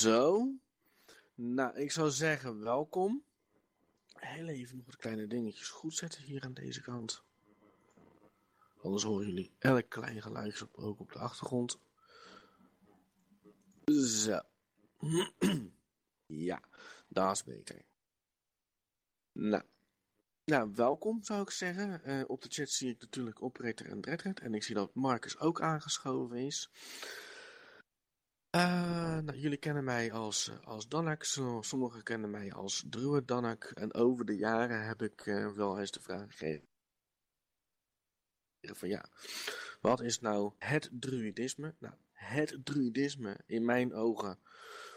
Zo. Nou, ik zou zeggen welkom. Heel even nog de kleine dingetjes goed zetten hier aan deze kant. Anders horen jullie elk klein geluidje op, ook op de achtergrond. Zo. ja, dat is beter. Nou. Nou, welkom zou ik zeggen. Eh, op de chat zie ik natuurlijk Operator en Dreadred. En ik zie dat Marcus ook aangeschoven is. Uh, nou, jullie kennen mij als, als Danak. Sommigen kennen mij als Druid Danak. En over de jaren heb ik uh, wel eens de vraag gegeven. Van ja, wat is nou het druidisme? Nou, het druidisme in mijn ogen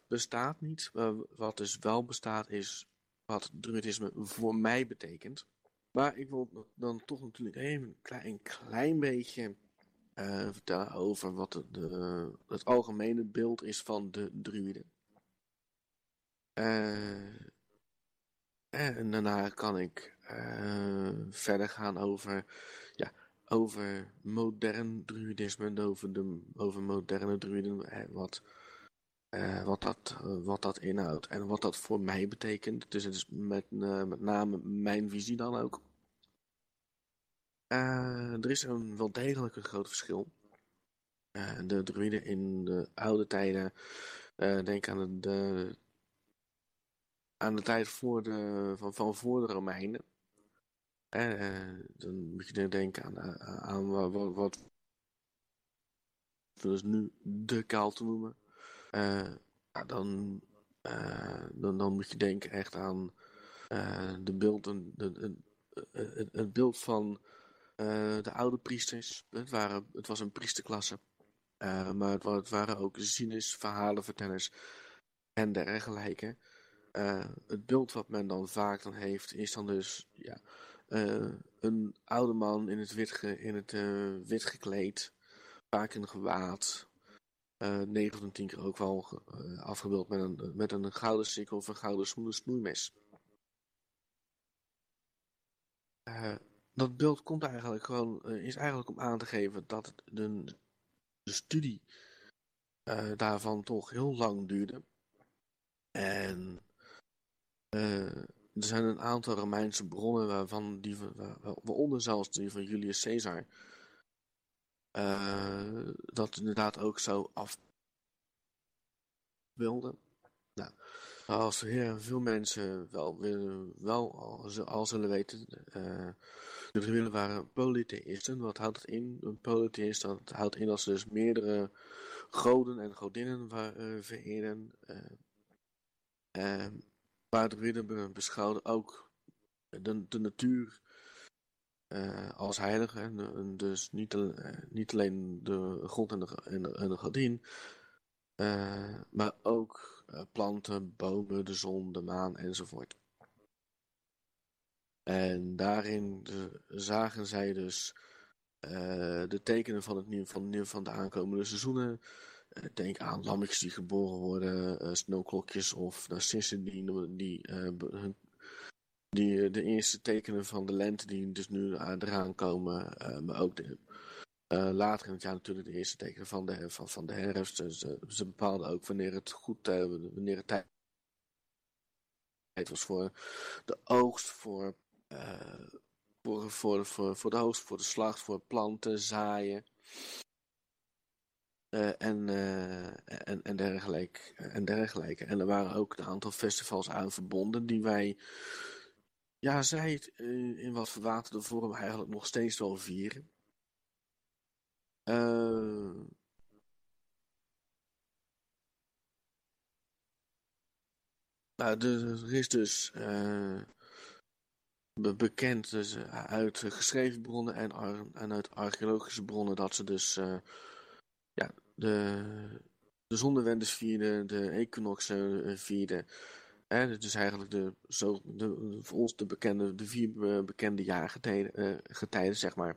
bestaat niet. wat dus wel bestaat is wat druidisme voor mij betekent. Maar ik wil dan toch natuurlijk even een klein, een klein beetje uh, vertellen over wat de, het algemene beeld is van de druiden. Uh, en daarna kan ik uh, verder gaan over, ja, over modern druidisme, over, de, over moderne druiden, wat, wat, dat, wat dat inhoudt en wat dat voor mij betekent. Dus het is met, met name mijn visie dan ook. Uh, er is een, wel degelijk een groot verschil. Uh, de druiden in de oude tijden, uh, denk aan de, de, aan de tijd voor de, van, van voor de Romeinen. dan moet je denken aan, aan wat, wat dus nu de te noemen. dan, dan, dan moet je denken echt aan de beelden, de, de, het, het beeld van de oude priesters. Het, waren, het was een priesterklasse. Uh, maar het, waren ook zieners, verhalenvertellers en dergelijke. Uh, het beeld wat men dan vaak dan heeft, is dan dus ja, een oude man in het wit, ge, in het, wit gekleed. Vaak in gewaad. 9 van 10 keer ook wel afgebeeld met een, met een gouden sikkel of een gouden snoeimes. Uh, dat beeld komt eigenlijk gewoon, uh, is eigenlijk om aan te geven dat de, de studie uh, daarvan toch heel lang duurde. En uh, er zijn een aantal Romeinse bronnen waarvan die, waaronder zelfs die van Julius Caesar, dat inderdaad ook zo afbeelden. Nou, als heel veel mensen wel, wel al, zullen weten, de druiden waren polytheïsten. Wat houdt het in? Een polytheïst houdt in dat ze dus meerdere goden en godinnen uh, vereren. Uh, waar de beschouwden ook de, natuur uh, als heilige. En, dus niet, niet, alleen de god en de, en de, en de godin, maar ook planten, bomen, de zon, de maan enzovoort. En daarin zagen zij dus uh, de tekenen van, het nieuw, van, van de aankomende seizoenen. Uh, denk aan lammetjes die geboren worden, uh, of narcissen die, die, die de eerste tekenen van de lente die dus nu eraan komen. maar ook de, later in het jaar natuurlijk de eerste tekenen van de, van, van de herfst. Dus, ze bepaalden ook wanneer het goed, wanneer het tijd was voor de oogst, voor voor, voor, voor, voor de hoogst, voor de slacht, voor planten, zaaien. En, en, en, dergelijke, en dergelijke. En er waren ook een aantal festivals aan verbonden die wij, ja, zij in wat verwaterde vorm eigenlijk nog steeds wel vieren. Nou, er is dus bekend dus, eh, uit geschreven bronnen en, en uit archeologische bronnen dat ze dus uh, ja, de, de zonnewendes vierden, de equinoxen uh, vierden. Hè, dus eigenlijk de, zo, de, voor ons de, bekende, de vier bekende jaargetijden, getijden, zeg maar.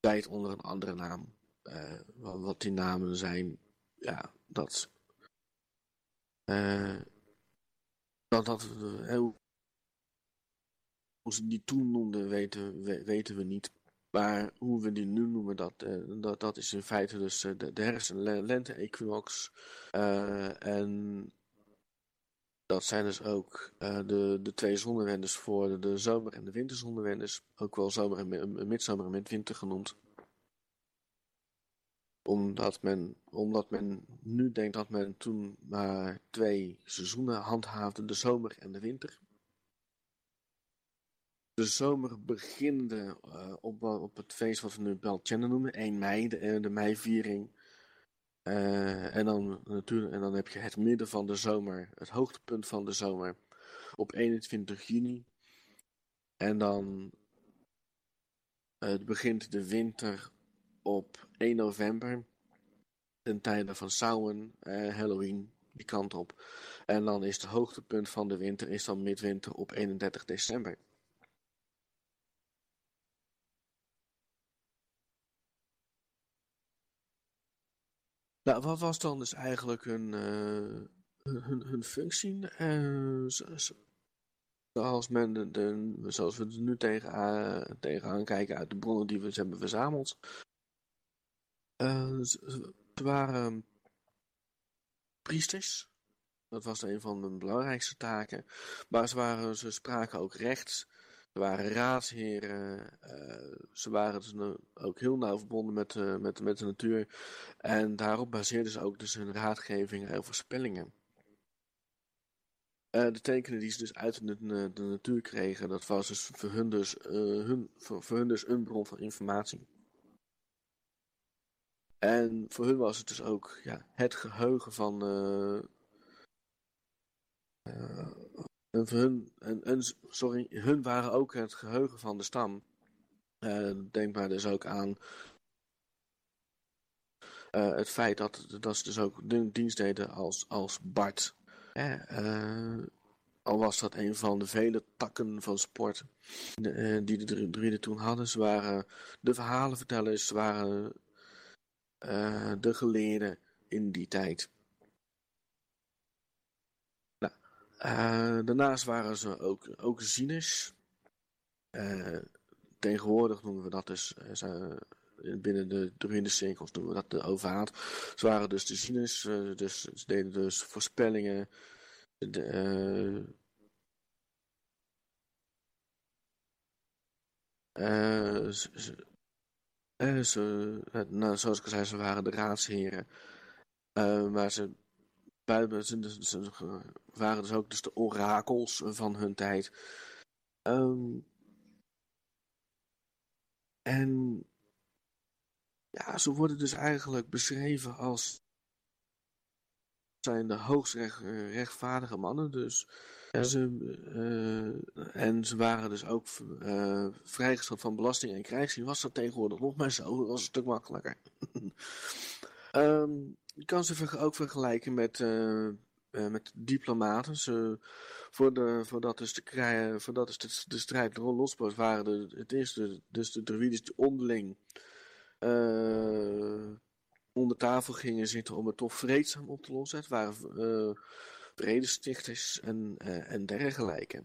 Tijd onder een andere naam. Wat, wat, die namen zijn, ja, dat. dat, dat heel hoe ze die toen noemden, weten, weten we niet. Maar hoe we die nu noemen, dat, uh, dat, dat is in feite dus uh, de, de herfst- en lente-equinox. Uh, en dat zijn dus ook de, de twee zonnewendes voor de, zomer- en de winterzonnewendes. Ook wel zomer- en midzomer en midwinter genoemd. Omdat men, omdat men nu denkt dat men toen maar twee seizoenen handhaafde, de zomer en de winter. de zomer beginnende uh, op, op het feest wat we nu Beltjenne noemen, 1 mei, de, de meiviering. Uh, en, dan, natuurlijk, en dan heb je het midden van de zomer, het hoogtepunt van de zomer, op 21 juni. En dan uh, begint de winter op 1 november, ten tijde van Samhain, Halloween, die kant op. En dan is het hoogtepunt van de winter is dan midwinter op 31 december. Nou, wat was dan dus eigenlijk hun, uh, hun, hun functie? Uh, zoals, men de, zoals we er nu tegenaan, tegenaan kijken uit de bronnen die we hebben verzameld. Ze, waren priesters. Dat was een van de belangrijkste taken. Maar ze, waren, ze spraken ook rechts. Ze waren raadsheren. Uh, ze waren dus ook heel nauw verbonden met, uh, met, met de natuur. En daarop baseerden ze ook dus hun raadgevingen en voorspellingen. Uh, de tekenen die ze dus uit de, de, natuur kregen, dat was dus voor hun dus, hun, voor, voor hun dus een bron van informatie. En voor hun was het dus ook ja, het geheugen van, uh, en, hun, en, en, sorry, hun waren ook het geheugen van de stam. Uh, denk maar dus ook aan uh, het feit dat, dat ze dus ook dienst deden als, als Bart. al was dat een van de vele takken van sport die de druiden toen hadden. Ze waren de verhalenvertellers, ze waren de geleerden in die tijd. Uh, daarnaast waren ze ook, ook zieners. Uh, tegenwoordig noemen we dat dus, uh, binnen de druide cirkels noemen we dat de overhaat. Ze waren dus de zieners, dus ze deden dus voorspellingen. Nou, zoals ik al zei, ze waren de raadsheren. maar ze ze waren dus ook dus de orakels van hun tijd. Um, en ja, ze worden dus eigenlijk beschreven als zijn de hoogst recht, rechtvaardige mannen. Dus ja. ze, uh, en ze waren dus ook uh, vrijgesteld van belasting en krijgsdienst. Was dat tegenwoordig nog maar zo? Dat was een stuk makkelijker. um, je kan ze ook vergelijken met, uh, met diplomaten. Ze, voor de, voordat dus de, voordat dus de, de strijd losbarst, waren de, het eerste, dus de druides die onderling uh, onder tafel gingen zitten om het toch vreedzaam op te lossen. Het waren vredestichters en, en dergelijke.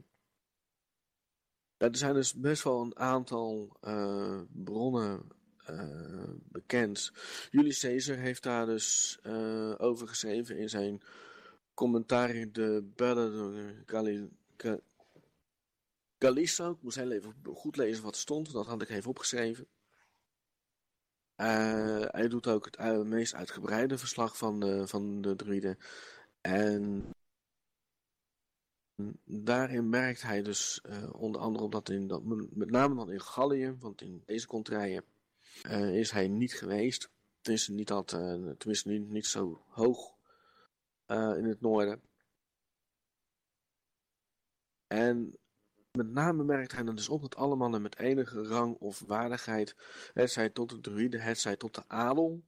er zijn dus best wel een aantal bronnen bekend. Julius Caesar heeft daar dus uh, over geschreven in zijn commentaar de Belle Gali. Ik moest heel even goed lezen wat er stond, dat had ik even opgeschreven. Uh, hij doet ook het meest uitgebreide verslag van de, van de druiden. En daarin merkt hij dus onder andere dat in, dat, met name dan in Gallië, want in deze contraien uh, is hij niet geweest. Tenminste, niet, dat, uh, tenminste niet, zo hoog uh, in het noorden. En met name merkt hij dan dus op dat alle mannen met enige rang of waardigheid, het zij tot de druiden, het zij tot de adel,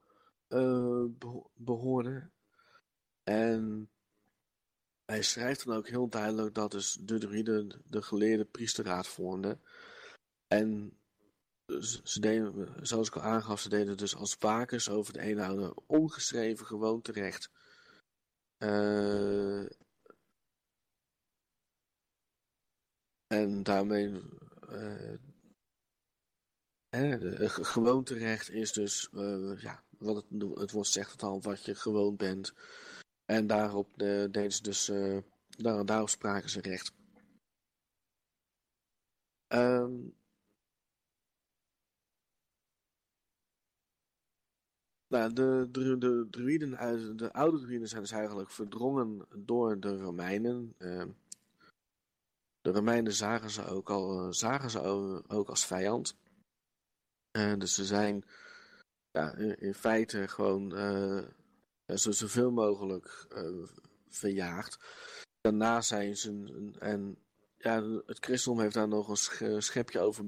beho behoorden. En hij schrijft dan ook heel duidelijk dat dus de druiden de geleerde priesterraad vormden. En deden, zoals ik al aangaf, ze deden dus als wakers over de eenhouder ongeschreven gewoonterecht. Uh, en daarmee, uh, hè, gewoonterecht is dus, uh, ja, wat het, het woord zegt het al, wat je gewoon bent. En daarop deden ze dus, daar, daarop spraken ze recht. Um, Nou, de, de, de uit de oude druiden zijn dus eigenlijk verdrongen door de Romeinen. Uh, de Romeinen zagen ze ook, al, zagen ze ook als vijand. dus ze zijn ja, in, feite gewoon zo zoveel mogelijk verjaagd. Daarna zijn ze, en ja, het christendom heeft daar nog een schepje over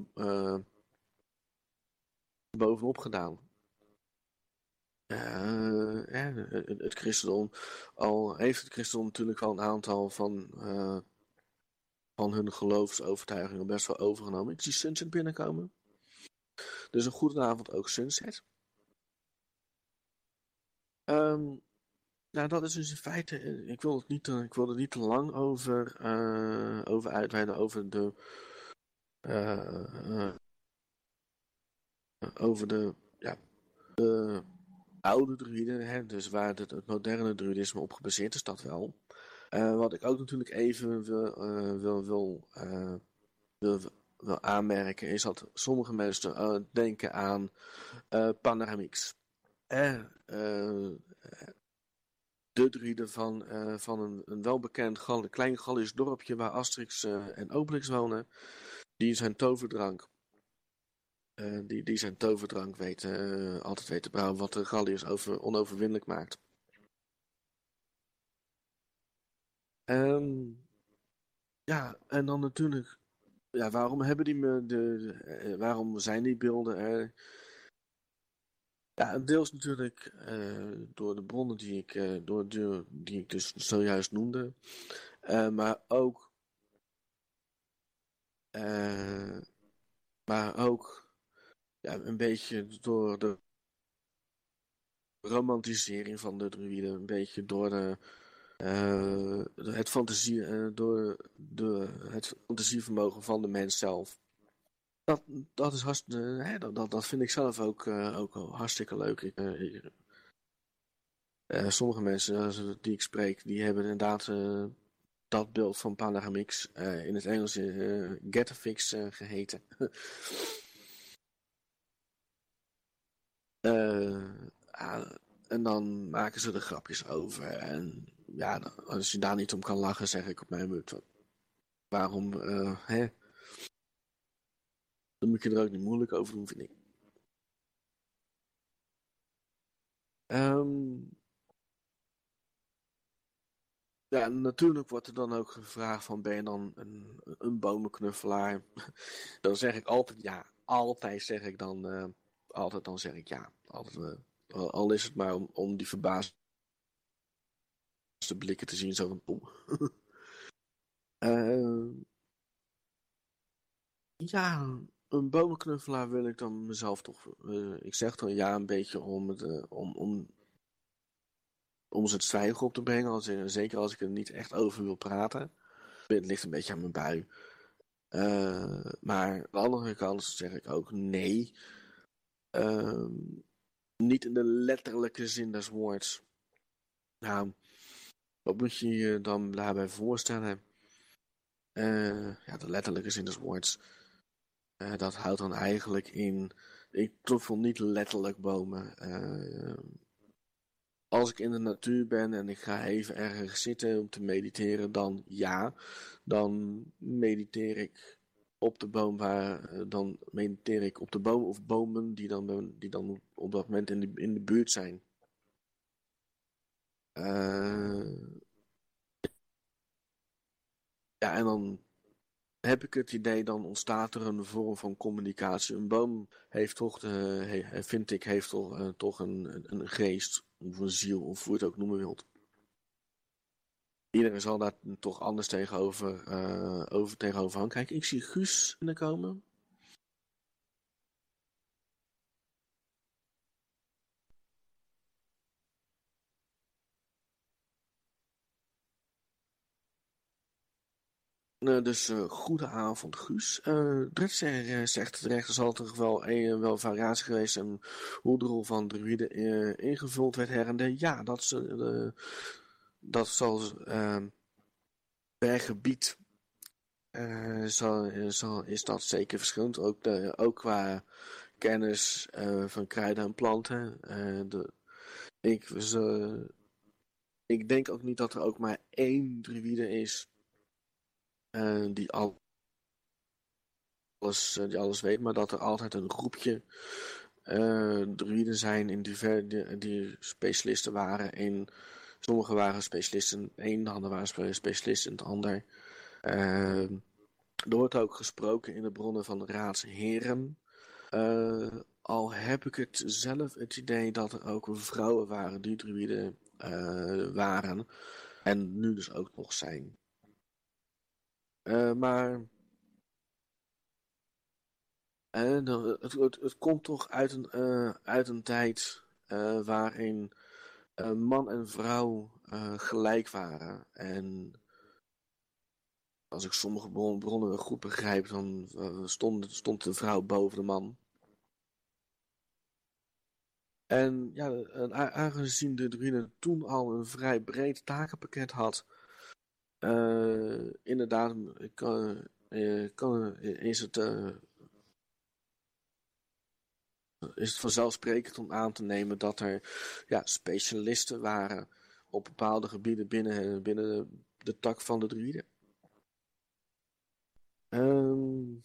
bovenop gedaan. Uh, het, christendom, al heeft het christendom natuurlijk wel een aantal van, van hun geloofsovertuigingen best wel overgenomen. Ik zie Sunset binnenkomen. Dus een goede avond ook Sunset. Um, nou, dat is dus in feite. Eh, ik wil het niet te, ik wil er niet te lang over, over uitweiden over de. Over de, ja, de oude druiden, hè, dus waar het, moderne druidisme op gebaseerd is, dat wel. Uh, wat ik ook natuurlijk even wil, uh, wil, wil, uh, wil, wil, aanmerken, is dat sommige mensen denken aan Panoramix. de druiden van, van een, een welbekend Gal klein Gallisch dorpje waar Asterix en Obelix wonen, die zijn toverdrank uh, die, die zijn toverdrank weten, uh, altijd weten brouwen wat de Galliërs over, onoverwinnelijk maakt. Um, ja, en dan natuurlijk, ja, waarom hebben die me, de, uh, waarom zijn die beelden er? Ja, deels natuurlijk door de bronnen die ik, door die ik dus zojuist noemde, maar ook, maar ook ja, een beetje door de romantisering van de druiden, een beetje door de, uh, het, fantasie, uh, door de, het fantasievermogen van de mens zelf. Dat, dat, is hartstikke, hè, dat, dat, vind ik zelf ook, ook hartstikke leuk. Sommige mensen die ik spreek, die hebben inderdaad dat beeld van Panaramix in het Engels uh, Getafix geheten. Uh, en dan maken ze er grapjes over. En ja, als je daar niet om kan lachen, zeg ik op mijn beurt. Waarom, uh, hè? Dan moet je er ook niet moeilijk over doen, vind ik. Um, ja, natuurlijk wordt er dan ook gevraagd van ben je dan een, een bomenknuffelaar? dan zeg ik altijd ja. Altijd zeg ik dan uh, altijd dan zeg ik ja. Altijd, uh, al is het maar om, om die verbaasde blikken te zien, zo van pom. uh, ja, een bomenknuffelaar wil ik dan mezelf toch. Uh, ik zeg dan ja, een beetje om, het, om, om, om ze het zwijgen op te brengen. Als, zeker als ik er niet echt over wil praten. Het ligt een beetje aan mijn bui. Maar aan de andere kant zeg ik ook nee. Ehm, niet in de letterlijke zin des woords. Nou, wat moet je je dan daarbij voorstellen? Uh, ja, de letterlijke zin des woords. Uh, dat houdt dan eigenlijk in. Ik knuffel niet letterlijk bomen. Uh, als ik in de natuur ben en ik ga even ergens zitten om te mediteren, dan ja. Dan mediteer ik op de boom waar, eh, dan mediteer ik op de boom of bomen die dan, die dan op dat moment in de, in de buurt zijn. Uh, ja, en dan heb ik het idee, dan ontstaat er een vorm van communicatie. Een boom heeft toch, de, vind ik, heeft toch, uh, toch een, een geest, of een ziel, of hoe je het ook noemen wilt iedereen zal daar toch anders tegenover, uh, over, tegenover hangen. Kijk, ik zie Guus komen. Uh, dus uh, goede avond, Guus. Uh, zegt terecht, er zal altijd wel, een, wel variatie geweest en hoe de rol van druiden ingevuld werd her en der. Ja, dat is dat zal uh, per gebied uh, zal, zal, is dat zeker verschillend. Ook, de, ook qua kennis uh, van kruiden en planten. Uh, de, ik, ik denk ook niet dat er ook maar één druïde is die alles, die alles weet, maar dat er altijd een groepje druiden zijn in die, die specialisten waren in Sommigen waren specialisten een, de anderen waren specialisten het ander. Uh, er wordt ook gesproken in de bronnen van de raadsheren. Uh, al heb ik het zelf het idee dat er ook vrouwen waren die druiden uh, waren. En nu dus ook nog zijn. Uh, maar het, het, het, komt toch uit een, uit een tijd waarin man en vrouw uh, gelijk waren. En als ik sommige bronnen goed begrijp, dan uh, stond, stond de vrouw boven de man. En ja, aangezien de druiden toen al een vrij breed takenpakket had, inderdaad kan, kan, is het is het vanzelfsprekend om aan te nemen dat er ja, specialisten waren op bepaalde gebieden binnen, binnen de tak van de druiden. Um...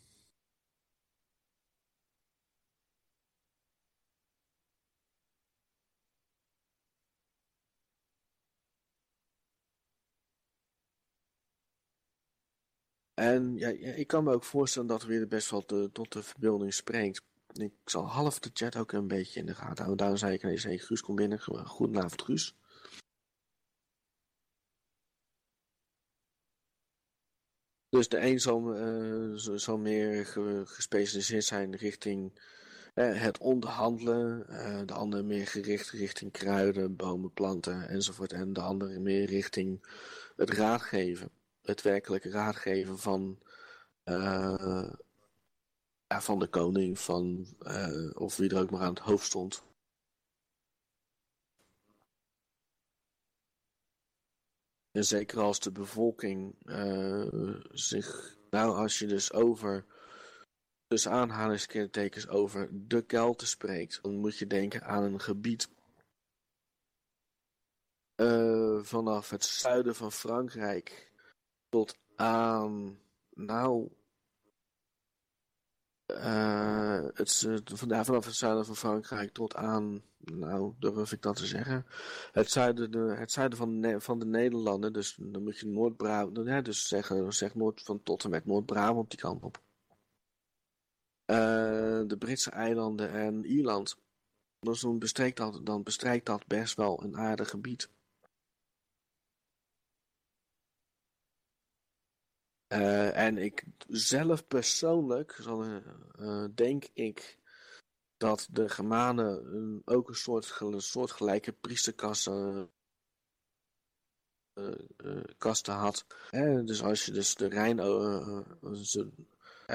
En ja, ik kan me ook voorstellen dat er weer best wel tot de verbeelding spreekt. Ik zal half de chat ook een beetje in de gaten houden. Daarom zei ik ineens, hey, Guus komt binnen. Goedenavond Guus. Dus de een zal, zal meer gespecialiseerd zijn richting uh, het onderhandelen. Uh, de andere meer gericht richting kruiden, bomen, planten enzovoort. En de andere meer richting het raadgeven. Het werkelijke raadgeven van van de koning, van, uh, of wie er ook maar aan het hoofd stond. En zeker als de bevolking uh, zich, nou als je dus over, dus aanhalingstekens over de Kelten spreekt, dan moet je denken aan een gebied uh, vanaf het zuiden van Frankrijk tot aan, nou, uh, het, vandaar vanaf het zuiden van Frankrijk tot aan, nou durf ik dat te zeggen, het zuiden, de, het van, van de Nederlanden, dus dan moet je Noord-Brabant, dus zeggen, zeg Noord, van tot en met Noord-Brabant die kant op. De Britse eilanden en Ierland. Dus dan bestrijkt dat best wel een aardig gebied. Uh, en ik zelf persoonlijk, uh, denk ik, dat de Germanen ook een soort, soortgelijke priesterkasten kasten had. dus als je dus de Rijn,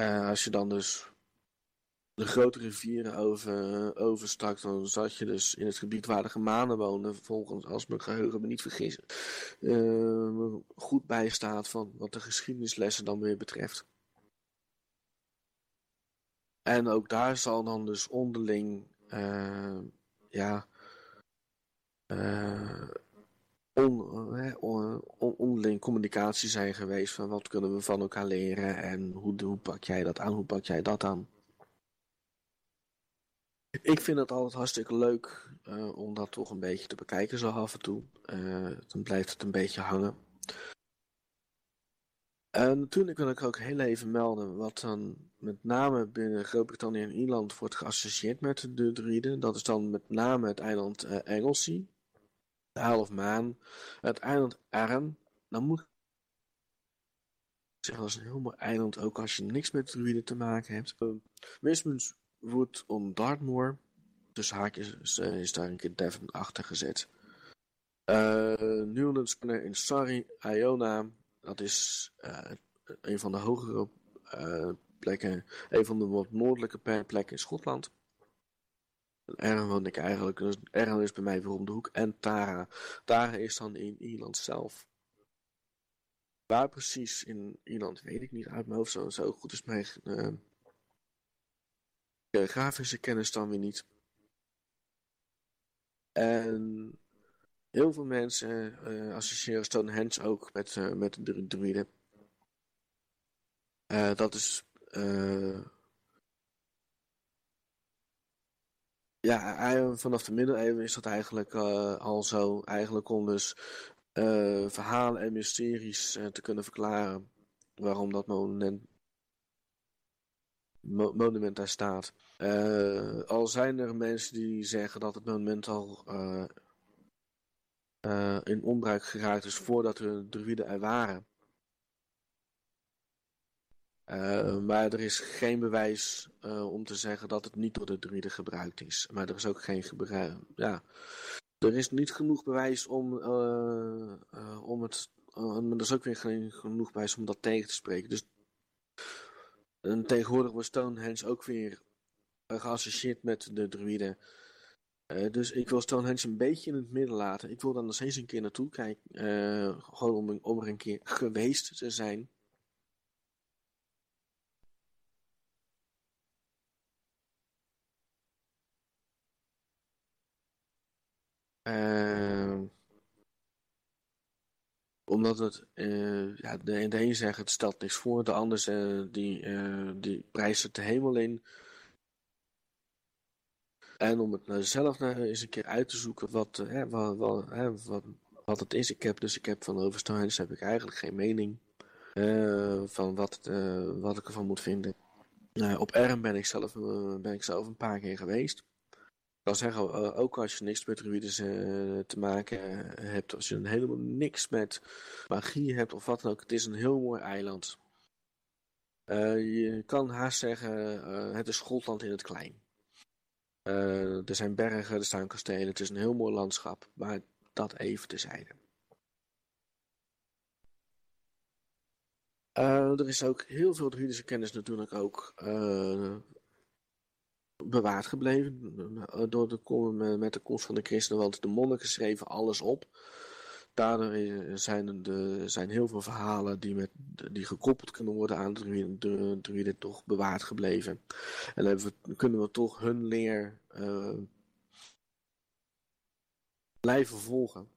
als je dan dus de grote rivieren over, overstak, dan zat je dus in het gebied waar de Germanen woonden, volgens, als mijn geheugen me niet vergis, uh, goed bijstaat van wat de geschiedenislessen dan weer betreft. En ook daar zal dan dus onderling, uh, ja, on, onderling communicatie zijn geweest van wat kunnen we van elkaar leren en hoe, hoe pak jij dat aan, hoe pak jij dat aan. Ik vind het altijd hartstikke leuk uh, om dat toch een beetje te bekijken zo af en toe. Uh, dan blijft het een beetje hangen. En natuurlijk wil ik ook heel even melden wat dan met name binnen Groot-Brittannië en Ierland wordt geassocieerd met de druiden. Dat is dan met name het eiland uh, de Isle of Man, het eiland Arran. Dan moet ik zeggen, dat is een heel mooi eiland, ook als je niks met druiden te maken hebt. Uh, Wood on Dartmoor. Dus haakjes uh, is daar een keer Devon achter gezet. Uh, Newlands in Surrey, Iona. Dat is uh, een van de hogere plekken, een van de wat noordelijke plekken in Schotland. Ergen woon ik eigenlijk, dus is bij mij weer om de hoek. En Tara. Tara is dan in Ierland zelf. Waar precies in Ierland weet ik niet uit mijn hoofd. Zo, zo goed is mijn grafische kennis dan weer niet. En heel veel mensen uh, associëren Stonehenge ook met, uh, met de druiden. Uh, dat is. Ja, vanaf de middeleeuwen is dat eigenlijk al zo. Eigenlijk om dus verhalen en mysteries te kunnen verklaren waarom dat monument, mo monument daar staat. al zijn er mensen die zeggen dat het monument al in onbruik geraakt is voordat de druiden er waren. Maar er is geen bewijs om te zeggen dat het niet door de druiden gebruikt is. Maar er is ook geen gebruik. Ja, er is niet genoeg bewijs om, om het. maar er is ook weer geen genoeg bewijs om dat tegen te spreken. Dus en tegenwoordig wordt Stonehenge ook weer geassocieerd met de druiden. dus ik wil Stonehenge een beetje in het midden laten. Ik wil dan nog eens een keer naartoe kijken. gewoon om, om er een keer geweest te zijn. Uh, omdat het, uh, ja, de, de een zegt het stelt niks voor, de ander uh, die, uh, die prijst het de hemel in. En om het nou zelf nou eens een keer uit te zoeken wat, hè, wat, wat, hè, wat, het is. Ik heb dus ik heb van Overstones heb ik eigenlijk geen mening van wat, wat ik ervan moet vinden. op Erm ben ik zelf ben ik zelf een paar keer geweest kan zeggen, eh, ook als je niks met druides uh, te maken eh, hebt, als je helemaal niks met magie hebt of wat dan ook, het is een heel mooi eiland. je kan haast zeggen, het is Schotland in het klein. er zijn bergen, er staan kastelen, het is een heel mooi landschap, maar dat even tezijde. er is ook heel veel druidische kennis natuurlijk ook bewaard gebleven door de, met de komst van de christenen, want de monniken schreven alles op. Daardoor zijn er zijn heel veel verhalen die, met, die gekoppeld kunnen worden aan de druiden toch bewaard gebleven. En dan we, kunnen we toch hun leer uh, blijven volgen.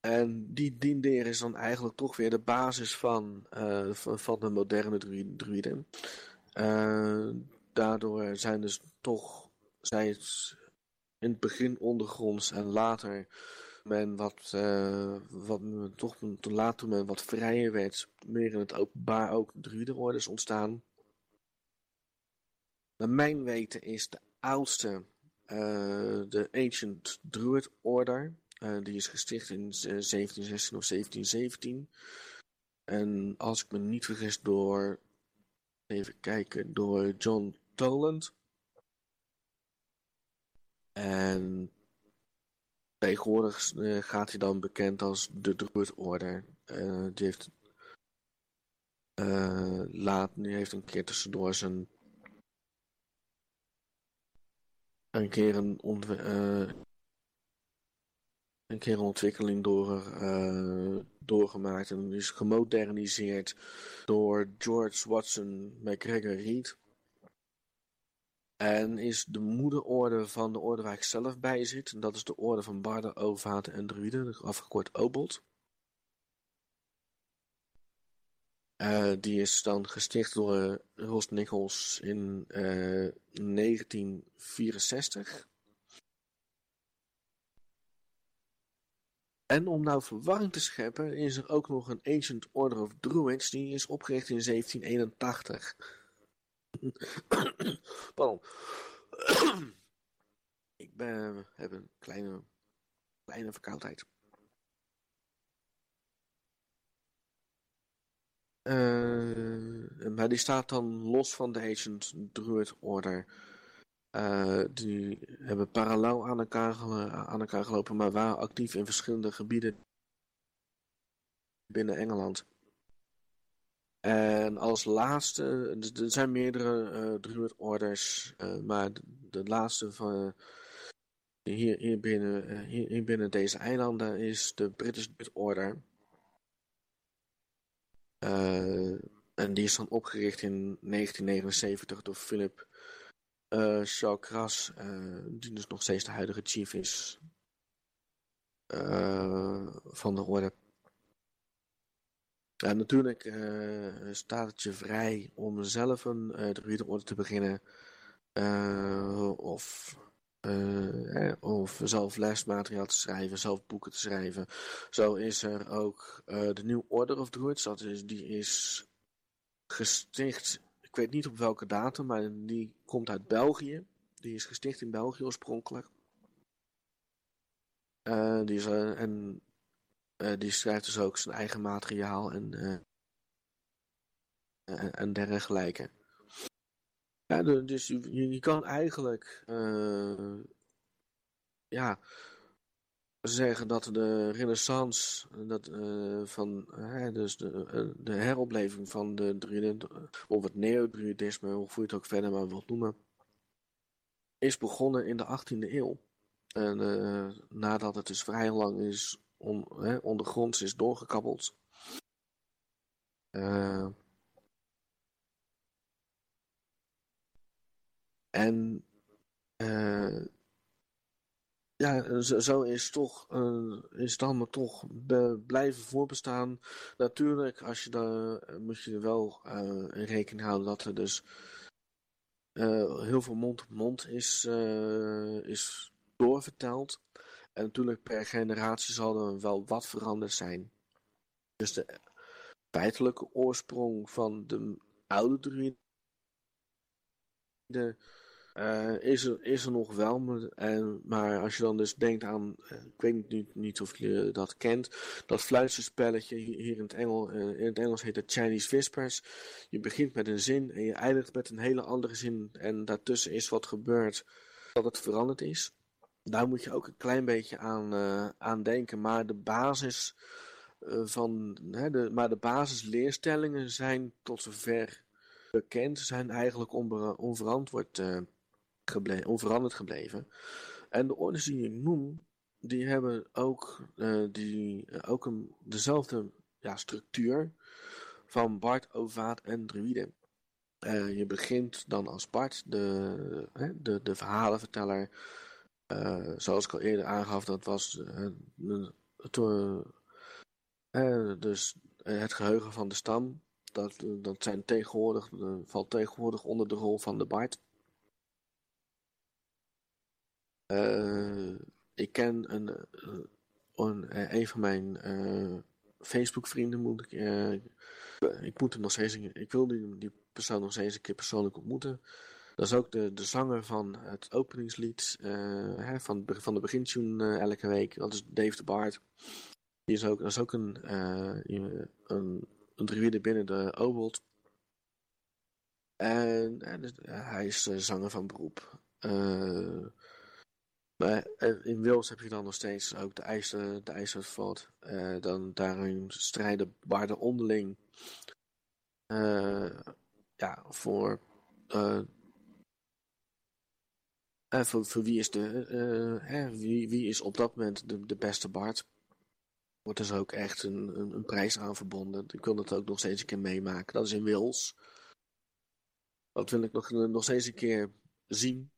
En die, die leer is dan eigenlijk toch weer de basis van, uh, van, van, de moderne druiden. Uh, daardoor zijn dus toch, zij in het begin ondergronds en later men wat, uh, wat toch te laat toen men wat vrijer werd, meer in het openbaar ook druidenorders ontstaan. Naar mijn weten is de oudste uh, de Ancient Druid Order. Die is gesticht in 1716 of 1717. En als ik me niet vergis door Even kijken, door John Toland. En tegenwoordig uh, gaat hij dan bekend als de Druid Order. Uh, die heeft, uh, laat, die heeft een keer tussendoor zijn een keer een, een keer een ontwikkeling door, uh, doorgemaakt en is gemoderniseerd door George Watson McGregor Reed. En is de moederorde van de orde waar ik zelf bij zit. En dat is de orde van Barden, Ovaten en Druiden, afgekort Obold. Uh, die is dan gesticht door uh, Ross Nichols in 1964. En om nou verwarring te scheppen, is er ook nog een Ancient Order of Druids, die is opgericht in 1781. Pardon. Ik ben, heb een kleine, kleine verkoudheid. Uh, maar die staat dan los van de Ancient Druid Order. Uh, die hebben parallel aan elkaar, aan elkaar gelopen, maar waren actief in verschillende gebieden binnen Engeland. En als laatste, er zijn meerdere uh, druidorders, uh, maar de, de, laatste van hier, hier, binnen, hier, hier, binnen deze eilanden is de British Druid Order. en die is dan opgericht in 1979 door Philip uh, Kras, uh, die dus nog steeds de huidige chief is uh, van de orde. Natuurlijk staat het je vrij om zelf een druideorde te beginnen. Of, eh, of zelf lesmateriaal te schrijven, zelf boeken te schrijven. Zo is er ook de New Order of Druids. Dat is, die is gesticht, ik weet niet op welke datum, maar die komt uit België. Die is gesticht in België oorspronkelijk. die is, en uh, die schrijft dus ook zijn eigen materiaal en, en dergelijke. Ja, dus je, kan eigenlijk ja, zeggen dat de renaissance dat, van dus de, de heropleving van de druiden, of het neodruidisme, hoe je het ook verder maar wilt noemen, is begonnen in de 18e eeuw. En nadat het dus vrij lang is on, ondergronds is doorgekabbeld. En ja, zo, is, toch, uh, is allemaal toch blijven voorbestaan. Natuurlijk, als je daar, moet je er wel in rekening houden dat er dus heel veel mond op mond is, is doorverteld. En natuurlijk per generatie zal er wel wat veranderd zijn. Dus de feitelijke oorsprong van de oude druiden uh, is, er, is er nog wel. Maar, maar als je dan dus denkt aan, uh, ik weet niet, niet of je dat kent, dat fluitspelletje hier in het, uh, in het Engels heet het Chinese Whispers. Je begint met een zin en je eindigt met een hele andere zin en daartussen is wat gebeurd dat het veranderd is daar moet je ook een klein beetje aan, denken. Maar de basis van, hè, de, maar de basisleerstellingen zijn tot zover bekend, zijn eigenlijk onverantwoord, geble onveranderd gebleven. En de orders die ik noem, die hebben ook, die, ook een, dezelfde ja, structuur van Bart, Ovaat en Druide. je begint dan als Bart, de, de, de verhalenverteller zoals ik al eerder aangaf, dat was uh, dus het geheugen van de stam. Dat, dat zijn tegenwoordig, valt tegenwoordig onder de rol van de Bart. Ik ken een, een, een van mijn Facebook vrienden moet ik, ik moet hem nog steeds, ik wil die, die persoon nog steeds een keer persoonlijk ontmoeten. Dat is ook de, de zanger van het openingslied hè, van, van de begintune elke week. Dat is Dave de Bard. Die is ook, dat is ook een, een, een druïde binnen de Obold. En, en hij is zanger van beroep. Maar in Wales heb je dan nog steeds ook de IJzer, de IJzervoort. dan daarin strijden barden onderling ja, voor uh, voor, wie is de, uh, hè, wie, wie is op dat moment de, de beste Bart? Wordt dus ook echt een, een, een, prijs aan verbonden. Ik wil dat ook nog steeds een keer meemaken. Dat is in Wils. Dat wil ik nog, nog steeds een keer zien.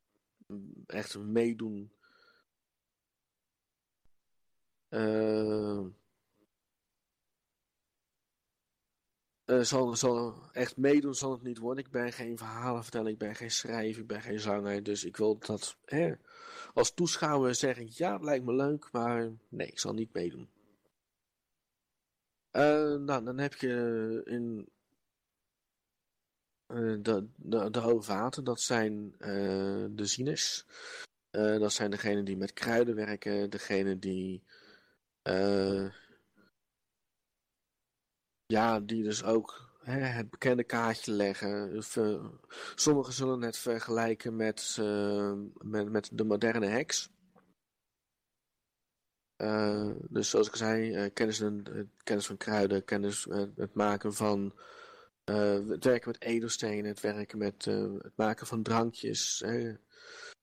Echt meedoen. Uh, Uh, zal, zal echt meedoen zal het niet worden. Ik ben geen verhalen vertellen, ik ben geen schrijver, ik ben geen zanger. Dus ik wil dat hè, als toeschouwer zeggen, ja, het lijkt me leuk, maar nee, ik zal niet meedoen. Uh, nou, dan heb je in de, de, dat zijn de zieners. dat zijn degenen die met kruiden werken, degenen die ja, die dus ook hè, het bekende kaartje leggen. Sommigen zullen het vergelijken met, uh, met, met de moderne heks. Dus zoals ik zei, kennis, kennis van kruiden, kennis het maken van het werken met edelstenen, het werken met het maken van drankjes,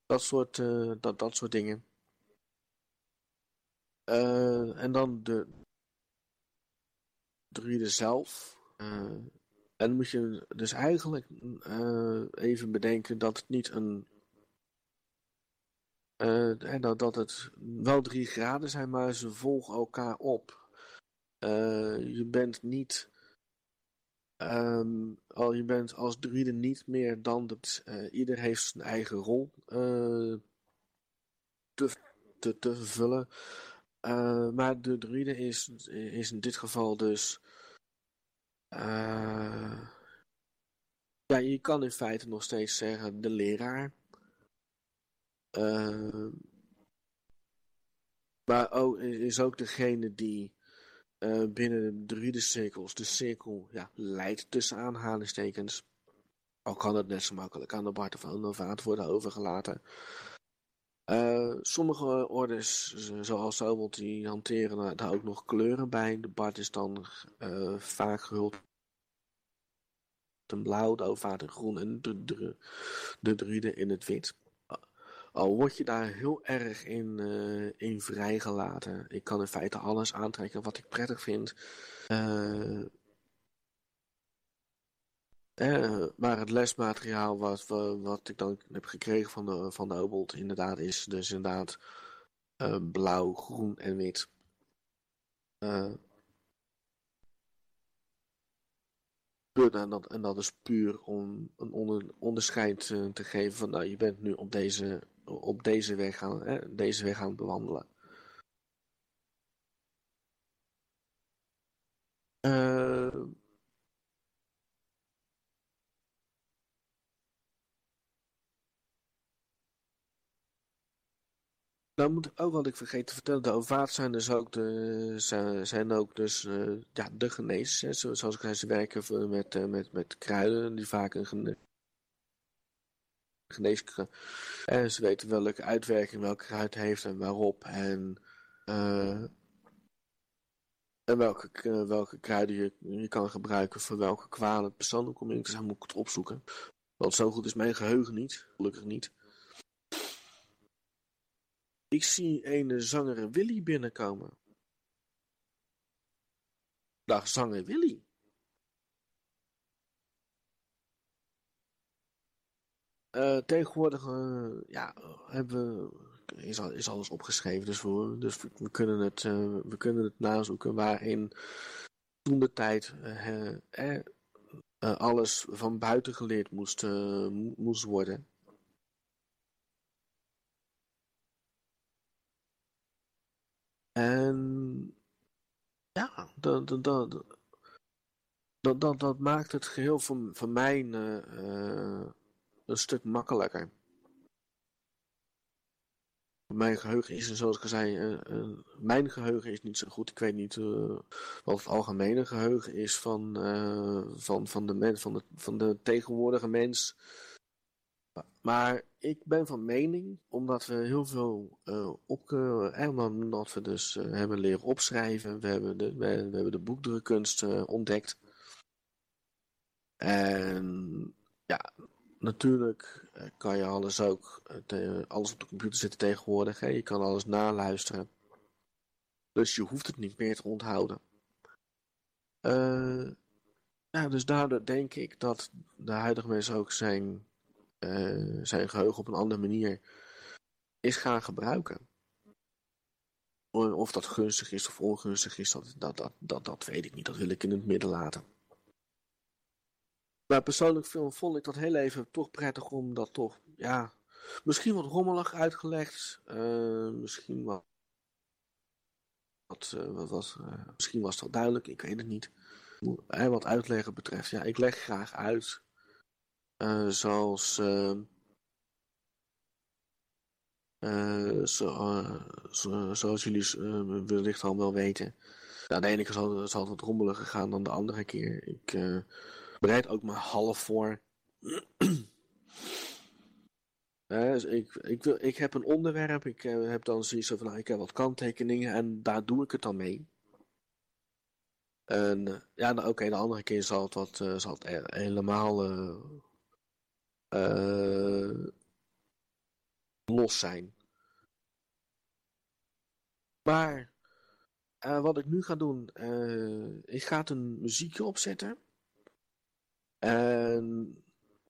dat, soort, dat, dat soort dingen. En dan de, druide zelf. Uh, en moet je dus eigenlijk uh, even bedenken dat het niet een. Uh, dat, dat het wel drie graden zijn, maar ze volgen elkaar op. je bent niet Ehm, al je bent als druide niet meer dan uh, ieder heeft zijn eigen rol te, te, te vervullen. Uh, maar de druide is, is in dit geval dus. ja, je kan in feite nog steeds zeggen de leraar. maar ook, is ook degene die binnen de druide cirkels de cirkel ja, leidt tussen aanhalingstekens. Al kan het net zo makkelijk aan de Bart of Novaat worden overgelaten. Uh, sommige orders, zoals bijvoorbeeld, die hanteren daar ook nog kleuren bij. De Bart is dan uh, vaak gehuld in blauw, de Ovaat in groen en de, de, de druide in het wit. Al word je daar heel erg in, uh, in vrijgelaten. Ik kan in feite alles aantrekken wat ik prettig vind. Uh, maar het lesmateriaal wat, wat ik dan heb gekregen van de, van de inderdaad is dus inderdaad blauw, groen en wit. En dat, en dat is puur om een onder, onderscheid te geven van nou je bent nu op deze op deze weg gaan, hè, deze weg gaan bewandelen. Uh, Nou moet ik ook wat ik vergeten te vertellen. De ovaat zijn dus ook de, zijn, ook dus uh, ja, de genezers. Zoals ik zei, ze werken met, uh, met, met kruiden die vaak een geneeskunde. En ze weten welke uitwerking welke kruid heeft en waarop. En, en welke, welke kruiden je, je kan gebruiken voor welke kwalen persoonlijk om in te zijn, moet ik het opzoeken. Want zo goed is mijn geheugen niet, gelukkig niet. Ik zie een zanger Willy binnenkomen. Dag zanger Willy. Uh, tegenwoordig uh, ja, hebben is, is alles opgeschreven, dus, we, dus kunnen het, uh, we kunnen het nazoeken waarin toen de tijd alles van buiten geleerd moest, moest worden. En ja, dat, dat, dat, dat, dat, dat maakt het geheel van, van mijn een stuk makkelijker. Mijn geheugen is, zoals ik al zei, uh, mijn geheugen is niet zo goed. Ik weet niet wat het algemene geheugen is van, van, van, de mens, van, de, van de tegenwoordige mens. Maar ik ben van mening, omdat we heel veel op, en omdat we dus hebben leren opschrijven, we hebben de, we, hebben de boekdrukkunst ontdekt. En ja, natuurlijk eh, kan je alles ook, eh, alles op de computer zitten tegenwoordig. Je kan alles naluisteren. Dus je hoeft het niet meer te onthouden. Uh, ja, dus daardoor denk ik dat de huidige mensen ook zijn, uh, zijn geheugen op een andere manier is gaan gebruiken. Of dat gunstig is of ongunstig is, dat, dat, dat, dat, dat weet ik niet. Dat wil ik in het midden laten. Maar persoonlijk vond ik dat heel even toch prettig om dat toch, ja, misschien wat rommelig uitgelegd. Uh, misschien wat, wat, uh, wat was, misschien was dat duidelijk, ik weet het niet. Wat uitleggen betreft, ja, ik leg graag uit. Zoals, zo, zo, zoals jullie wellicht al wel weten. De ene keer zal, het wat rommeliger gaan dan de andere keer. Ik bereid ook maar half voor. dus ik, ik, wil, ik heb een onderwerp, ik heb dan zoiets van, nou, ik heb wat kanttekeningen en daar doe ik het dan mee. En ja, nou, oké, de andere keer zal het, wat, zal het helemaal los zijn. Maar wat ik nu ga doen, ik ga een muziekje opzetten. En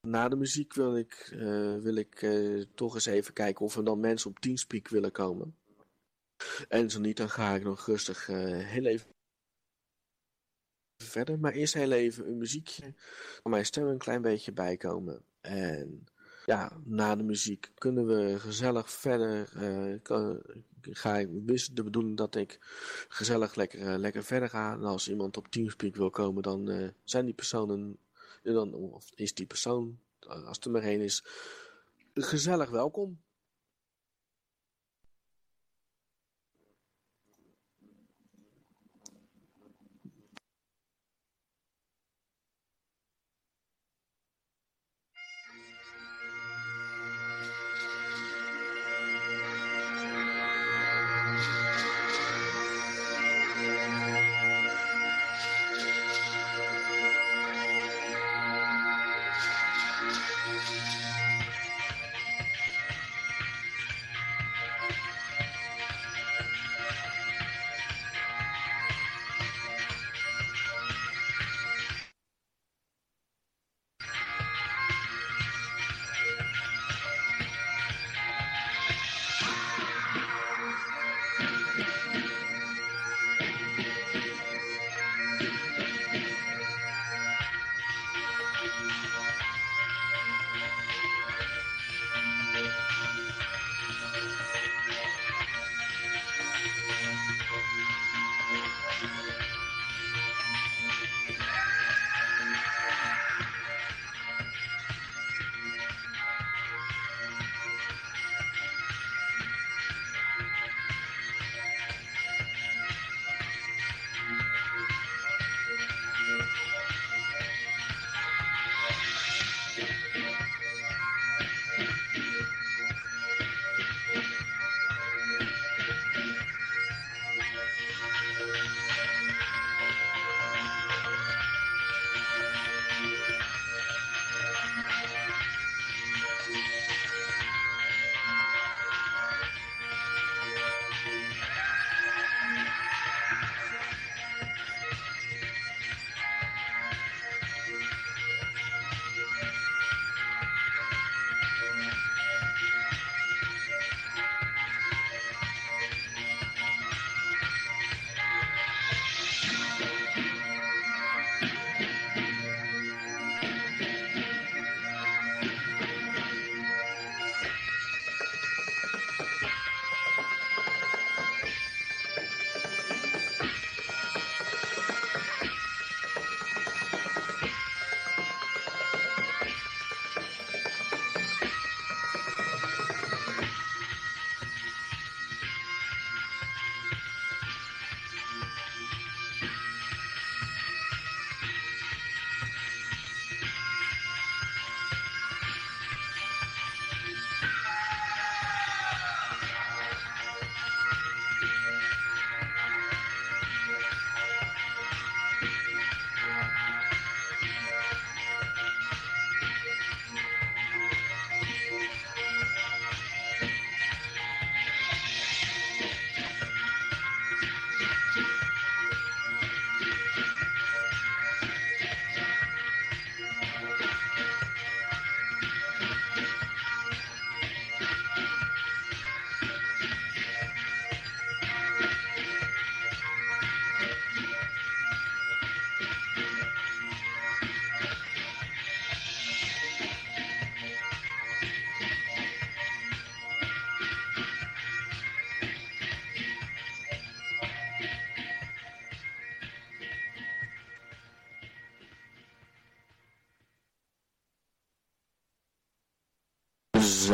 na de muziek wil ik, wil ik toch eens even kijken of er dan mensen op Teamspeak willen komen. En zo niet, dan ga ik nog rustig heel even verder. Maar eerst heel even een muziekje. Van mijn stem een klein beetje bijkomen. En ja, na de muziek kunnen we gezellig verder. Uh, ga ik, is de bedoeling dat ik gezellig lekker, uh, lekker verder ga. En als iemand op Teamspeak wil komen, dan uh, zijn die personen. Dan, of is die persoon, als er maar één is, gezellig welkom.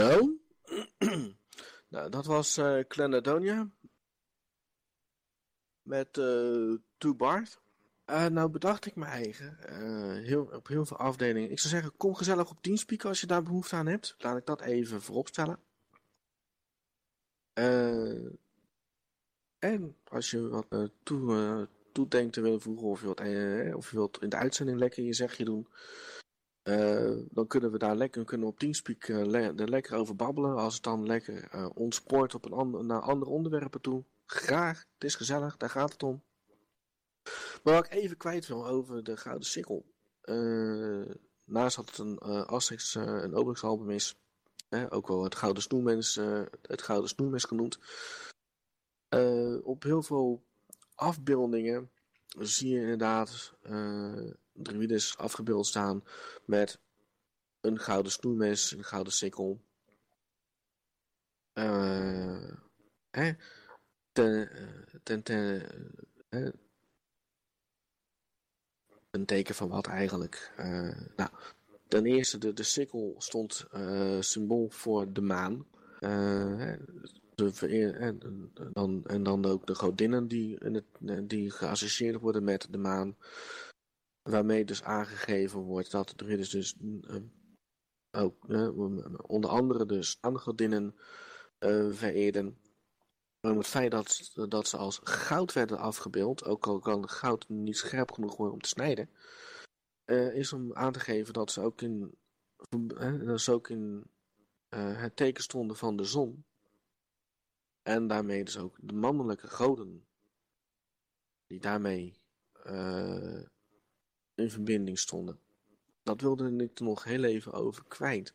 Zo. nou, dat was uh, Clanadonia. Met uh, Two Bart. Uh, nou bedacht ik me eigen. Heel, op heel veel afdelingen. Ik zou zeggen, kom gezellig op Teamspeak als je daar behoefte aan hebt. Laat ik dat even vooropstellen. Uh, en als je wat toe, toedenkt te willen voegen of je, wilt, of je wilt in de uitzending lekker je zegje doen. Uh, dan kunnen we daar lekker kunnen op Teamspeak uh, er lekker over babbelen. Als het dan lekker uh, ontspoort op een naar andere onderwerpen toe. Graag, het is gezellig, daar gaat het om. Maar wat ik even kwijt wil over de Gouden Sikkel. naast dat het een Asterix en Obelix album is. ook wel het Gouden Snoemens, het Gouden Snoemens genoemd. op heel veel afbeeldingen zie je inderdaad druides afgebeeld staan met een gouden snoeimes, een gouden sikkel. Uh, hè, ten, teken van wat eigenlijk. Nou, ten eerste, de, de sikkel stond uh, symbool voor de maan. De en, dan, en dan ook de godinnen die, in het, die geassocieerd worden met de maan. Waarmee dus aangegeven wordt dat er is dus ook onder andere dus aan godinnen vereerden. Om het feit dat, dat ze als goud werden afgebeeld, ook al kan goud niet scherp genoeg worden om te snijden, is om aan te geven dat ze ook in, dat ze ook in het teken stonden van de zon. En daarmee dus ook de mannelijke goden, die daarmee in verbinding stonden. Dat wilde ik er nog heel even over kwijt.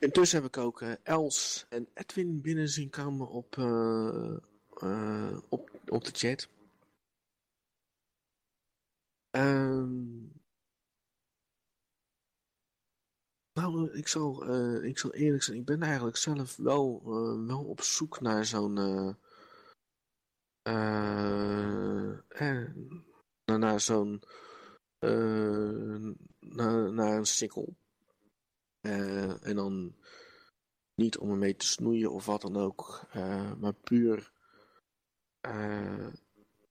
Intussen heb ik ook uh, Els en Edwin binnen zien komen op, uh, uh, op, op de chat. Um, nou, ik zal, ik zal eerlijk zijn, ik ben eigenlijk zelf wel, wel op zoek naar zo'n... naar zo'n... naar, naar een sikkel. Uh, en dan niet om ermee te snoeien of wat dan ook, uh, maar puur uh,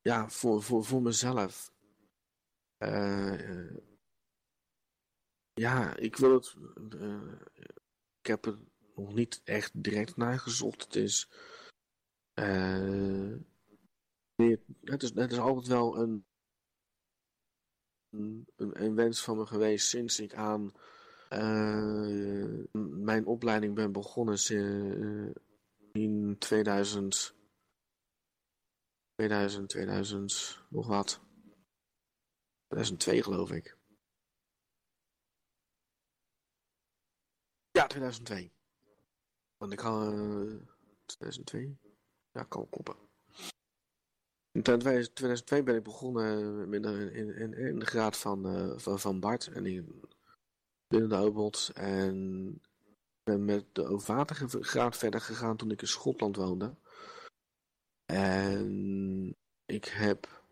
ja, voor, voor, voor mezelf. ja, ik wil het. ik heb er nog niet echt direct naar gezocht. Het is. het, is het is altijd wel een, een, wens van me geweest sinds ik aan mijn opleiding ben begonnen uh, in 2000, 2000, 2000, nog wat. 2002 geloof ik. Ja, 2002. Want ik had uh, 2002. Ja, kan kloppen. In 2002 ben ik begonnen in, in, in, in de graad van, van, van Bart. En die binnen de Hubelt. En ben met de overwatergraad verder gegaan toen ik in Schotland woonde. En ik heb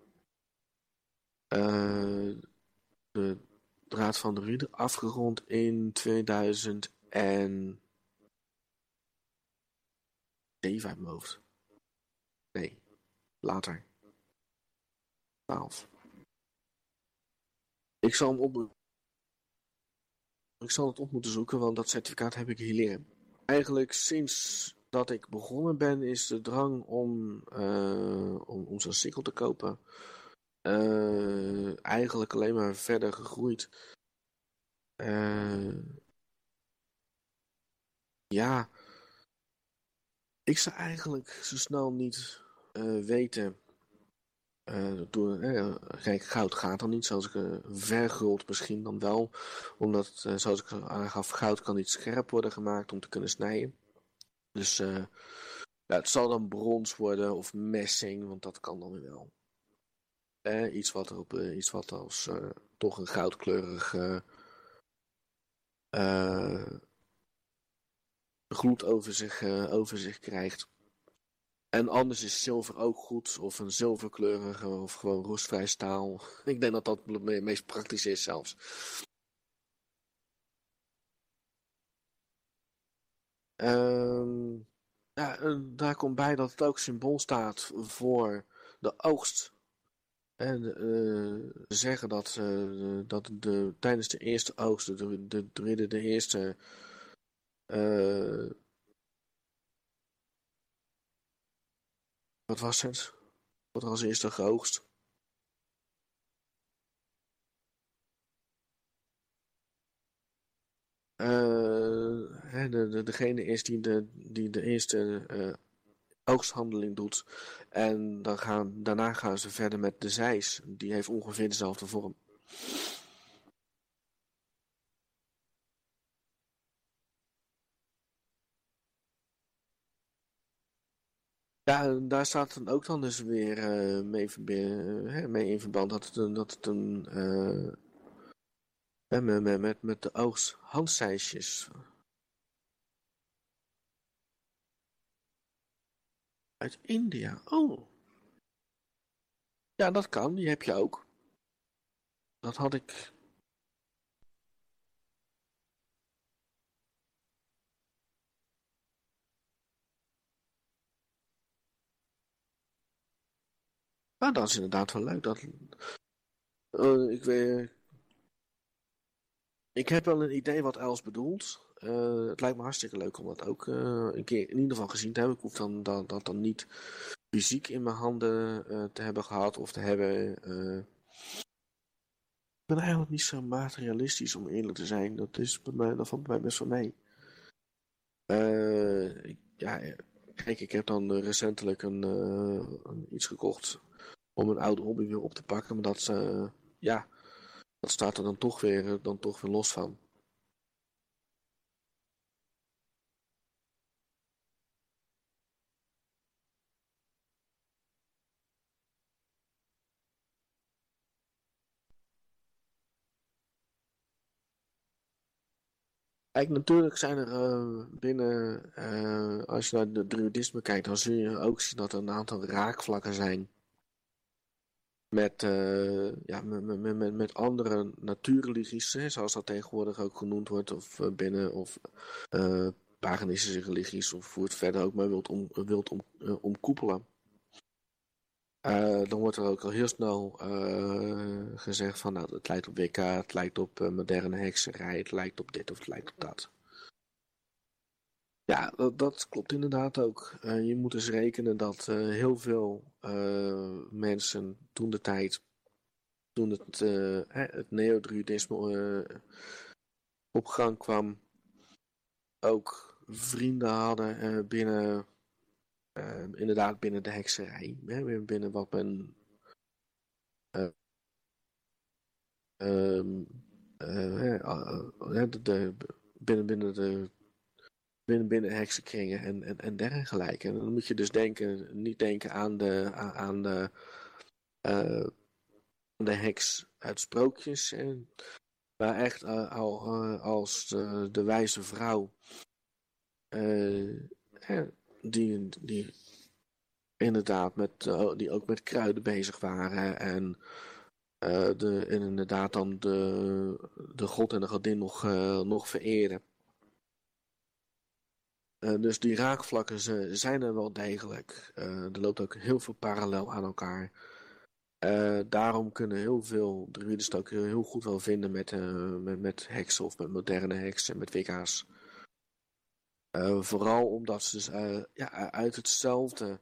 uh, de Draad van de Rieder afgerond in 2007 uit mijn hoofd. Nee, later. 12. Ik zal hem op ik zal het op moeten zoeken, want dat certificaat heb ik hier leren. Eigenlijk sinds dat ik begonnen ben, is de drang om, uh, om, zo'n sikkel te kopen uh, eigenlijk alleen maar verder gegroeid. Uh, ja, ik zou eigenlijk zo snel niet weten uh, kijk, goud gaat dan niet, zoals ik uh, verguld misschien dan wel. Omdat, zoals ik aangaf, goud kan niet scherp worden gemaakt om te kunnen snijden. Dus ja, het zal dan brons worden of messing, want dat kan dan wel. iets, wat iets wat als toch een goudkleurig gloed over zich, over zich krijgt. En anders is zilver ook goed, of een zilverkleurige, of gewoon roestvrij staal. Ik denk dat dat het meest praktisch is zelfs. Um, ja, daar komt bij dat het ook symbool staat voor de oogst. En uh, zeggen dat, uh, dat de, tijdens de eerste oogst, de, de, de, de eerste uh, Wat was het? Wat er als eerste geoogst? Uh, hè, de, de, degene is die de, die de eerste uh, oogsthandeling doet. En dan gaan, daarna gaan ze verder met de zeis. Die heeft ongeveer dezelfde vorm. Ja, daar staat dan ook dan dus weer uh, mee, uh, mee, in verband dat het, dat het een met, met, met, met de oogst handseisjes uit India. Oh. Ja, dat kan. Die heb je ook. Dat had ik Maar dat is inderdaad wel leuk. Dat, uh, ik, weet, ik heb wel een idee wat Els bedoelt. Uh, het lijkt me hartstikke leuk om dat ook uh, een keer in ieder geval gezien te hebben. Ik hoef dan, dat, dat dan niet fysiek in mijn handen te hebben gehad of te hebben. ik ben eigenlijk niet zo materialistisch om eerlijk te zijn. Dat, is bij mij, dat valt bij mij best wel mee. ja, kijk, ik heb dan recentelijk een, een iets gekocht om een oude hobby weer op te pakken. Maar dat, uh, ja, dat staat er dan toch weer, eh, dan toch weer los van. Kijk, natuurlijk zijn er uh, binnen, uh, als je naar de druidisme kijkt, dan zul je ook zien dat er een aantal raakvlakken zijn met, uh, ja, met, met, met, andere natuurreligies, zoals dat tegenwoordig ook genoemd wordt, of uh, binnen, of uh, paganistische religies, of hoe het verder ook maar wilt, om, wilt om, omkoepelen. dan wordt er ook al heel snel gezegd van, nou, het lijkt op WK, het lijkt op moderne hekserij, het lijkt op dit of het lijkt op dat. Ja, dat, klopt inderdaad ook. Uh, je moet dus rekenen dat uh, heel veel uh, mensen toen de tijd, toen het, het neodruidisme op gang kwam, ook vrienden hadden binnen, inderdaad binnen de hekserij. Hè, binnen wat men ehm, de, binnen, binnen de binnen, binnen heksenkringen en, en, en dergelijke. En dan moet je dus denken, niet denken aan de, aan de, uh, de heks uit sprookjes. En, maar echt uh, al, uh, als de, wijze vrouw. die, die inderdaad met, die ook met kruiden bezig waren. En de, inderdaad dan de, de god en de godin nog, nog vereren. Uh, dus die raakvlakken ze, zijn er wel degelijk. Uh, er loopt ook heel veel parallel aan elkaar. Uh, daarom kunnen heel veel druiden het ook heel goed wel vinden met, met, met heksen of met moderne heksen, met wicca's. vooral omdat ze dus, ja, uit hetzelfde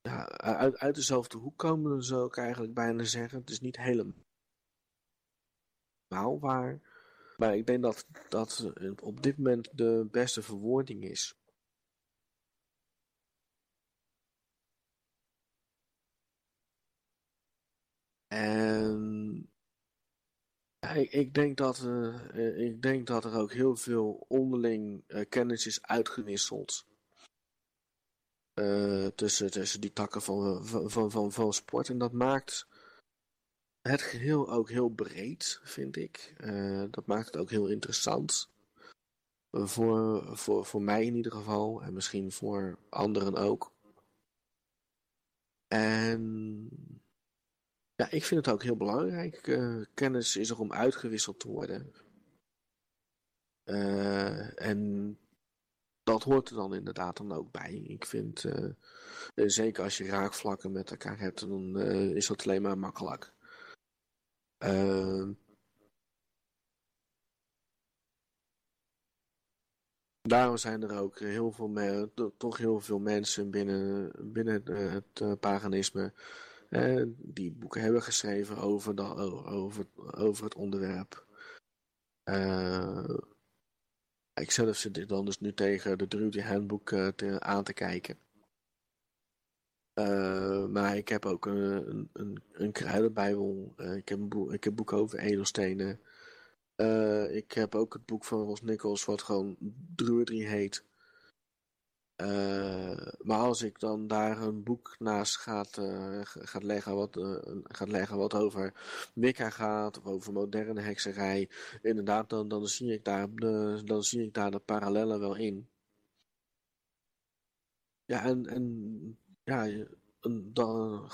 ja, uit, uit dezelfde hoek komen, zou ik eigenlijk bijna zeggen. Het is niet helemaal waar. Maar ik denk dat dat op dit moment de beste verwoording is. En ik, ik, denk dat, uh, ik denk dat er ook heel veel onderling uh, kennis is uitgewisseld. Tussen, tussen die takken van, van, van, van sport. En dat maakt het geheel ook heel breed, vind ik. Uh, dat maakt het ook heel interessant. Voor, voor, voor mij in ieder geval. En misschien voor anderen ook. En ja, ik vind het ook heel belangrijk. Uh, kennis is er om uitgewisseld te worden. en dat hoort er dan inderdaad dan ook bij. Ik vind, zeker als je raakvlakken met elkaar hebt, dan is dat alleen maar makkelijk. Uh, daarom zijn er ook heel veel, toch heel veel mensen binnen, binnen het uh, paganisme die boeken hebben geschreven over, de, over, over het onderwerp. Uh, ik zelf zit dan dus nu tegen de uh, te, aan te kijken. Uh, maar ik heb ook een, een, een kruidenbijbel. ik, heb ik heb boek over edelstenen. ik heb ook het boek van Ros Nichols, wat gewoon Druidry heet. Maar als ik dan daar een boek naast gaat, gaat, leggen, wat, gaat leggen wat over Wicca gaat, of over moderne hekserij, inderdaad, dan, dan, zie, ik daar de, dan zie ik daar de parallellen wel in. Ja, en, en, ja, en, dan,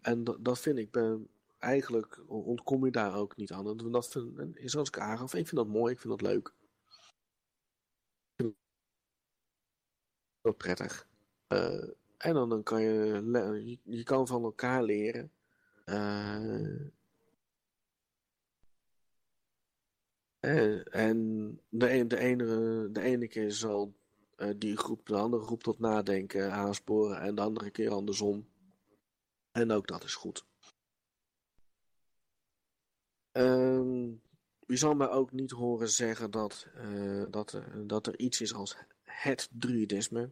en dat vind ik, ben, eigenlijk ontkom je daar ook niet aan. En dat vind, is als ik aangaf, ik vind dat mooi, ik vind dat leuk. wel prettig. Uh, en dan, dan kan je, je, je kan van elkaar leren. Uh, en de, de, ene, de ene keer zal die groep de andere groep tot nadenken aansporen en de andere keer andersom. En ook dat is goed. Uh, je zal mij ook niet horen zeggen dat, uh, dat, dat er iets is als het druidisme.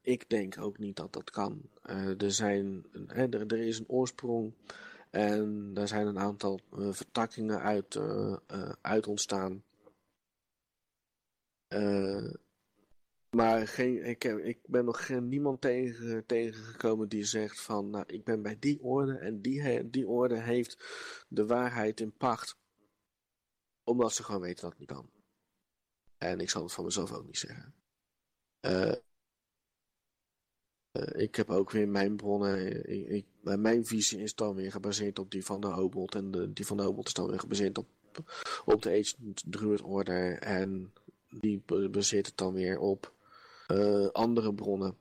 Ik denk ook niet dat dat kan. Er, zijn, er, er, is een oorsprong en er zijn een aantal vertakkingen uit, uit ontstaan. Maar geen, ik, heb, ik ben nog geen, niemand tegen, tegengekomen die zegt van, nou, ik ben bij die orde en die, die orde heeft de waarheid in pacht. Omdat ze gewoon weten dat het niet kan. En ik zal het van mezelf ook niet zeggen. Uh, ik heb ook weer mijn bronnen. Mijn visie is dan weer gebaseerd op die van de Obold. En die van de Obold is dan weer gebaseerd op, op de Ancient Druid Order. En die baseert het dan weer op uh, andere bronnen.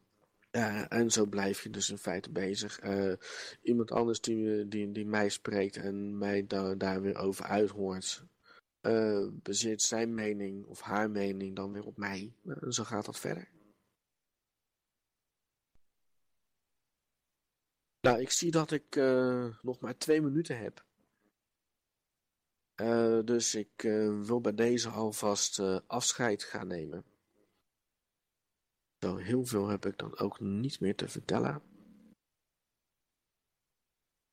En zo blijf je dus in feite bezig. Uh, iemand anders die, die, die mij spreekt en mij da daar weer over uithoort, uh, bezit zijn mening of haar mening dan weer op mij. En zo gaat dat verder. Nou, ik zie dat ik nog maar twee minuten heb. Uh, dus ik uh, wil bij deze alvast afscheid gaan nemen. Zo heel veel heb ik dan ook niet meer te vertellen.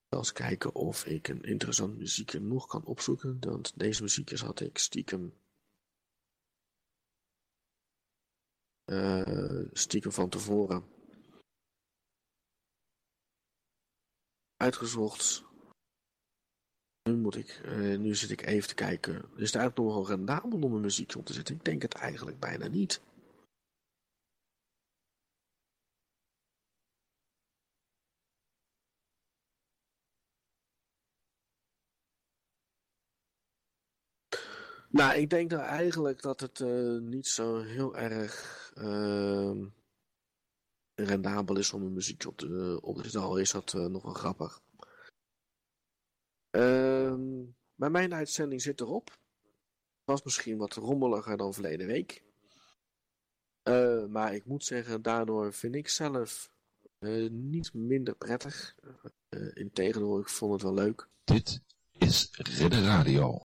eens kijken of ik een interessant muziekje nog kan opzoeken. Want deze muziekjes had ik stiekem. stiekem van tevoren uitgezocht. Nu moet ik, uh, nu zit ik even te kijken. Is het eigenlijk nog wel rendabel om een muziekje op te zetten? Ik denk het eigenlijk bijna niet. Nou, ik denk dan eigenlijk dat het uh, niet zo heel erg uh, rendabel is om een muziekje op te, op te zetten. Al is dat nog wel grappig. Uh, maar mijn uitzending zit erop. Was misschien wat rommeliger dan verleden week. Uh, maar ik moet zeggen, daardoor vind ik zelf uh, niet minder prettig. Integendeel, ik vond het wel leuk. Dit is Ridder Radio.